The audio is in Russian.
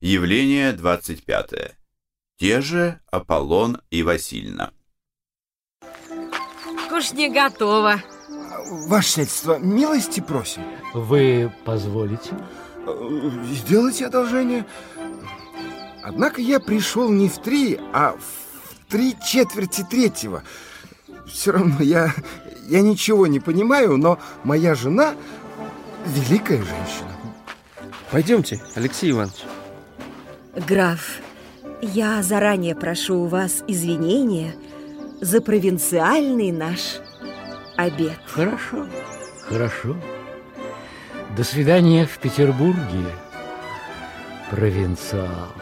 Явление 25. Те же Аполлон и Васильна. Кушня готова. Ваше сельство, милости просим. Вы позволите? Сделайте одолжение. Однако я пришел не в три, а в три четверти третьего. Все равно я, я ничего не понимаю, но моя жена великая женщина. Пойдемте, Алексей Иванович. Граф, я заранее прошу у вас извинения за провинциальный наш обед. Хорошо, хорошо. До свидания в Петербурге, провинциал.